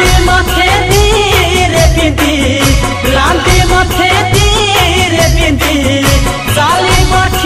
लांदी मथे रे बिंदी लांदी मथे रे बिंदी साली मथे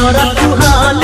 तोरा तुहाल